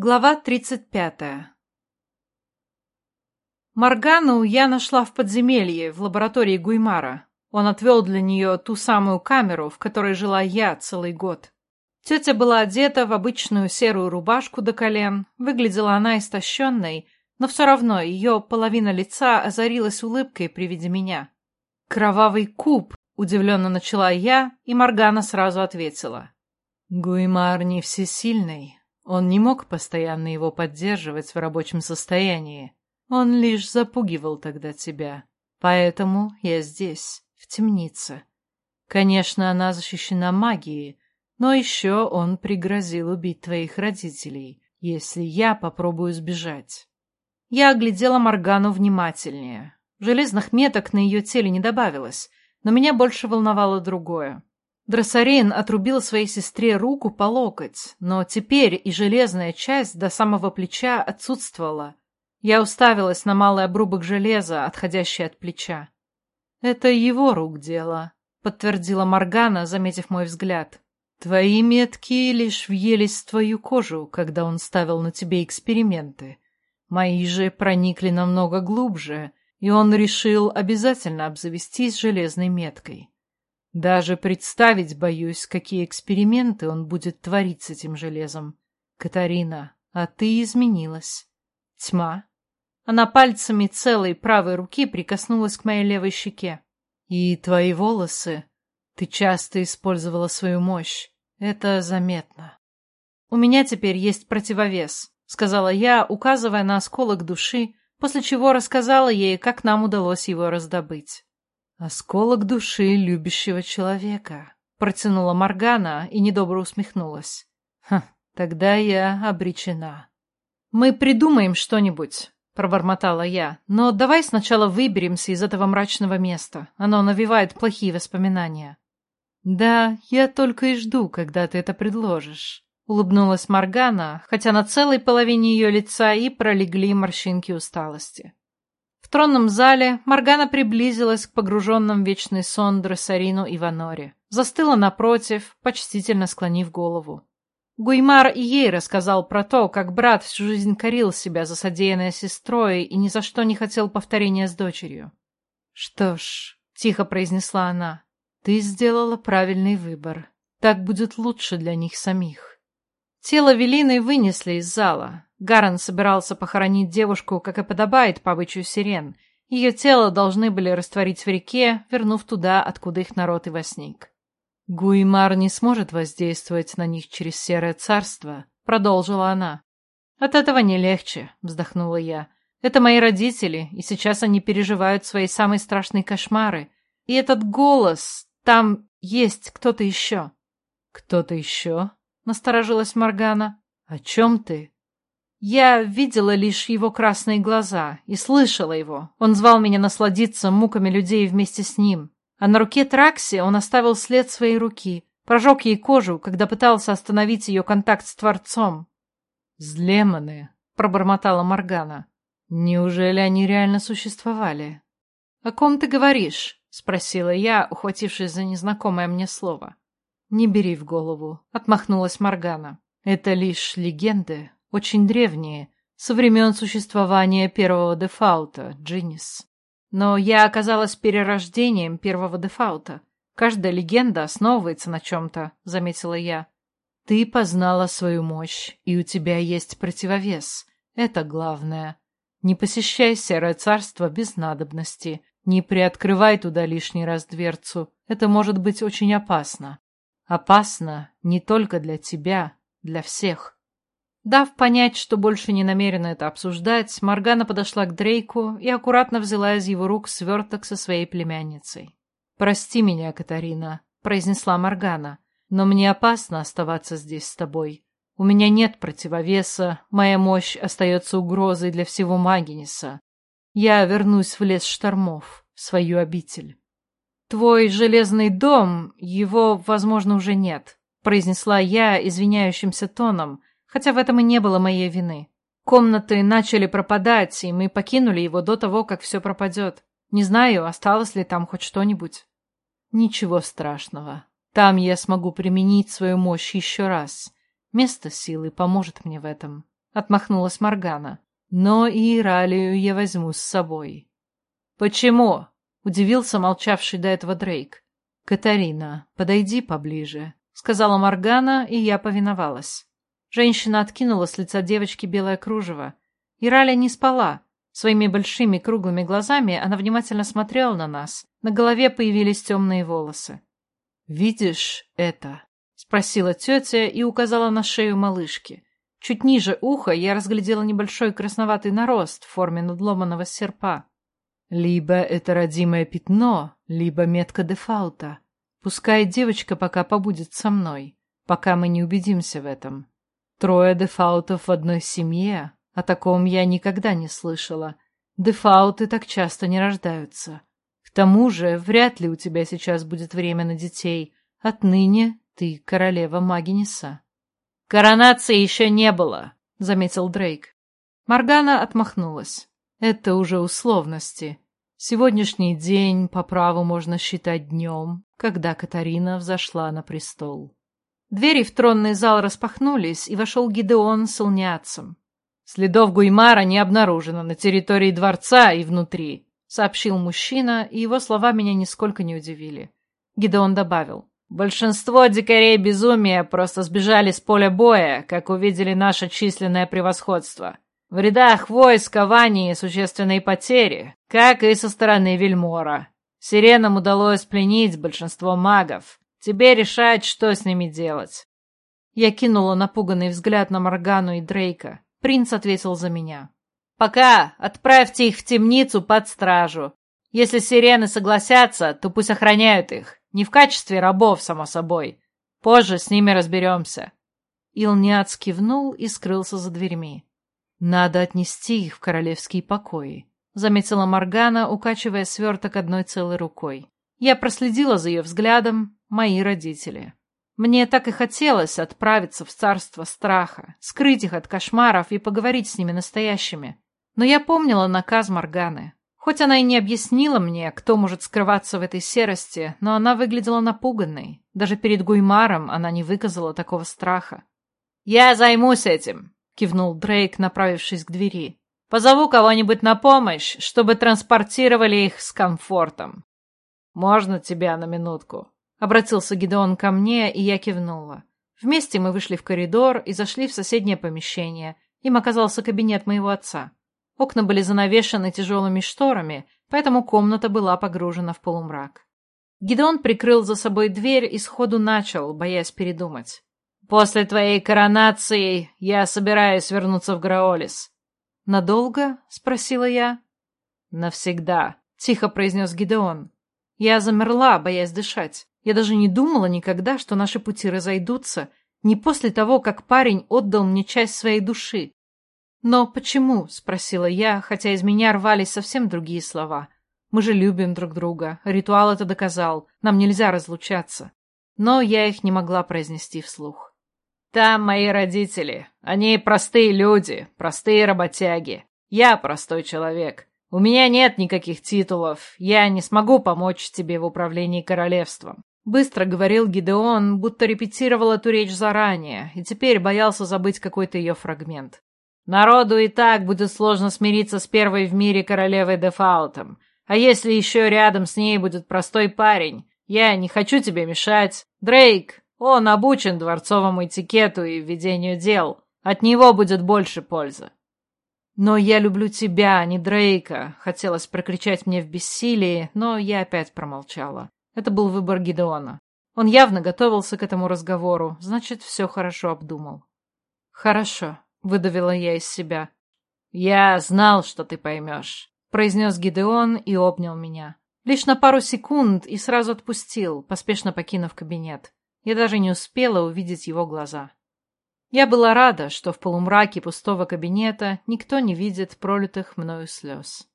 Глава 35. Моргану я нашла в подземелье, в лаборатории Гуймара. Он отвел для нее ту самую камеру, в которой жила я целый год. Тетя была одета в обычную серую рубашку до колен. Выглядела она истощенной, но все равно ее половина лица озарилась улыбкой при виде меня. «Кровавый куб!» — удивленно начала я, и Моргана сразу ответила. «Гуймар не всесильный, он не мог постоянно его поддерживать в рабочем состоянии. Он лишь запугивал тогда тебя. Поэтому я здесь, в темнице. Конечно, она защищена магией, но еще он пригрозил убить твоих родителей, если я попробую сбежать. Я оглядела Моргану внимательнее. Железных меток на ее теле не добавилось, но меня больше волновало другое. Дроссарейн отрубил своей сестре руку по локоть, но теперь и железная часть до самого плеча отсутствовала. Я уставилась на малый обрубок железа, отходящий от плеча. «Это его рук дело», — подтвердила Моргана, заметив мой взгляд. «Твои метки лишь въелись в твою кожу, когда он ставил на тебе эксперименты. Мои же проникли намного глубже, и он решил обязательно обзавестись железной меткой». Даже представить боюсь, какие эксперименты он будет творить с этим железом. Катарина, а ты изменилась. Тьма. Она пальцами целой правой руки прикоснулась к моей левой щеке. И твои волосы. Ты часто использовала свою мощь. Это заметно. У меня теперь есть противовес, сказала я, указывая на осколок души, после чего рассказала ей, как нам удалось его раздобыть. «Осколок души любящего человека», — протянула Моргана и недобро усмехнулась. «Ха, тогда я обречена». «Мы придумаем что-нибудь», — пробормотала я, «но давай сначала выберемся из этого мрачного места. Оно навевает плохие воспоминания». «Да, я только и жду, когда ты это предложишь», — улыбнулась Моргана, хотя на целой половине ее лица и пролегли морщинки усталости. В тронном зале Моргана приблизилась к погруженным в вечный сон Дрессарину и Ваноре. Застыла напротив, почтительно склонив голову. Гуймар и ей рассказал про то, как брат всю жизнь корил себя за содеянное сестрой и ни за что не хотел повторения с дочерью. «Что ж», — тихо произнесла она, — «ты сделала правильный выбор. Так будет лучше для них самих». Тело Велины вынесли из зала. Гарен собирался похоронить девушку, как и подобает по сирен. Ее тело должны были растворить в реке, вернув туда, откуда их народ и возник. «Гуимар не сможет воздействовать на них через серое царство», — продолжила она. «От этого не легче», — вздохнула я. «Это мои родители, и сейчас они переживают свои самые страшные кошмары. И этот голос, там есть кто-то еще». «Кто-то еще?» — насторожилась Моргана. «О чем ты?» Я видела лишь его красные глаза и слышала его. Он звал меня насладиться муками людей вместе с ним. А на руке Тракси он оставил след своей руки, прожег ей кожу, когда пытался остановить ее контакт с Творцом. «Злеманы», — пробормотала Моргана. «Неужели они реально существовали?» «О ком ты говоришь?» — спросила я, ухватившись за незнакомое мне слово. «Не бери в голову», — отмахнулась Моргана. «Это лишь легенды, очень древние, со времен существования первого дефаута, Джинис. Но я оказалась перерождением первого дефаута. Каждая легенда основывается на чем-то, заметила я. Ты познала свою мощь, и у тебя есть противовес. Это главное. Не посещай серое царство без надобности. Не приоткрывай туда лишний раз дверцу. Это может быть очень опасно. Опасно не только для тебя, для всех. Дав понять, что больше не намерена это обсуждать, Моргана подошла к Дрейку и аккуратно взяла из его рук сверток со своей племянницей. «Прости меня, Катарина», — произнесла Моргана, — «но мне опасно оставаться здесь с тобой. У меня нет противовеса, моя мощь остается угрозой для всего Магиниса. Я вернусь в лес штормов, в свою обитель». «Твой железный дом, его, возможно, уже нет», — произнесла я извиняющимся тоном, — хотя в этом и не было моей вины. Комнаты начали пропадать, и мы покинули его до того, как все пропадет. Не знаю, осталось ли там хоть что-нибудь. Ничего страшного. Там я смогу применить свою мощь еще раз. Место силы поможет мне в этом. — отмахнулась Моргана. «Но и Иралию я возьму с собой». «Почему?» — удивился молчавший до этого Дрейк. «Катарина, подойди поближе», — сказала Моргана, и я повиновалась. Женщина откинула с лица девочки белое кружево. Ираля не спала. Своими большими круглыми глазами она внимательно смотрела на нас. На голове появились темные волосы. «Видишь это?» — спросила тетя и указала на шею малышки. Чуть ниже уха я разглядела небольшой красноватый нарост в форме надломанного серпа. Либо это родимое пятно, либо метка дефаута. Пускай девочка пока побудет со мной, пока мы не убедимся в этом. Трое дефаутов в одной семье, о таком я никогда не слышала. Дефауты так часто не рождаются. К тому же, вряд ли у тебя сейчас будет время на детей. Отныне ты королева Магиниса. «Коронации еще не было», — заметил Дрейк. Моргана отмахнулась. «Это уже условности. Сегодняшний день по праву можно считать днем, когда Катарина взошла на престол». Двери в тронный зал распахнулись, и вошел Гидеон с Илняцем. «Следов Гуймара не обнаружено на территории дворца и внутри», — сообщил мужчина, и его слова меня нисколько не удивили. Гидеон добавил. Большинство дикарей безумия просто сбежали с поля боя, как увидели наше численное превосходство. В рядах войска Вании существенные потери, как и со стороны Вельмора. Сиренам удалось пленить большинство магов. Тебе решать, что с ними делать. Я кинула напуганный взгляд на Моргану и Дрейка. Принц ответил за меня. «Пока отправьте их в темницу под стражу. Если сирены согласятся, то пусть охраняют их. Не в качестве рабов, само собой. Позже с ними разберемся. Илниац кивнул и скрылся за дверьми. «Надо отнести их в королевские покои», — заметила Моргана, укачивая сверток одной целой рукой. Я проследила за ее взглядом. Мои родители. Мне так и хотелось отправиться в царство страха, скрыть их от кошмаров и поговорить с ними настоящими. Но я помнила наказ Морганы. Хоть она и не объяснила мне, кто может скрываться в этой серости, но она выглядела напуганной. Даже перед Гуймаром она не выказала такого страха. «Я займусь этим», — кивнул Дрейк, направившись к двери. «Позову кого-нибудь на помощь, чтобы транспортировали их с комфортом». «Можно тебя на минутку?» — обратился Гидеон ко мне, и я кивнула. Вместе мы вышли в коридор и зашли в соседнее помещение. Им оказался кабинет моего отца. Окна были занавешены тяжелыми шторами, поэтому комната была погружена в полумрак. Гидеон прикрыл за собой дверь и сходу начал, боясь передумать. «После твоей коронации я собираюсь вернуться в Граолис». «Надолго?» — спросила я. «Навсегда», — тихо произнес Гидеон. Я замерла, боясь дышать. Я даже не думала никогда, что наши пути разойдутся, не после того, как парень отдал мне часть своей души. «Но почему?» — спросила я, хотя из меня рвались совсем другие слова. «Мы же любим друг друга. Ритуал это доказал. Нам нельзя разлучаться». Но я их не могла произнести вслух. «Там мои родители. Они простые люди, простые работяги. Я простой человек. У меня нет никаких титулов. Я не смогу помочь тебе в управлении королевством». Быстро говорил Гидеон, будто репетировал эту речь заранее, и теперь боялся забыть какой-то ее фрагмент. Народу и так будет сложно смириться с первой в мире королевой Дефаутом. А если еще рядом с ней будет простой парень? Я не хочу тебе мешать. Дрейк, он обучен дворцовому этикету и ведению дел. От него будет больше пользы. «Но я люблю тебя, а не Дрейка», — хотелось прокричать мне в бессилии, но я опять промолчала. Это был выбор Гидеона. Он явно готовился к этому разговору, значит, все хорошо обдумал. «Хорошо», — выдавила я из себя. «Я знал, что ты поймешь», — произнес Гидеон и обнял меня. Лишь на пару секунд и сразу отпустил, поспешно покинув кабинет. Я даже не успела увидеть его глаза. Я была рада, что в полумраке пустого кабинета никто не видит пролитых мною слез.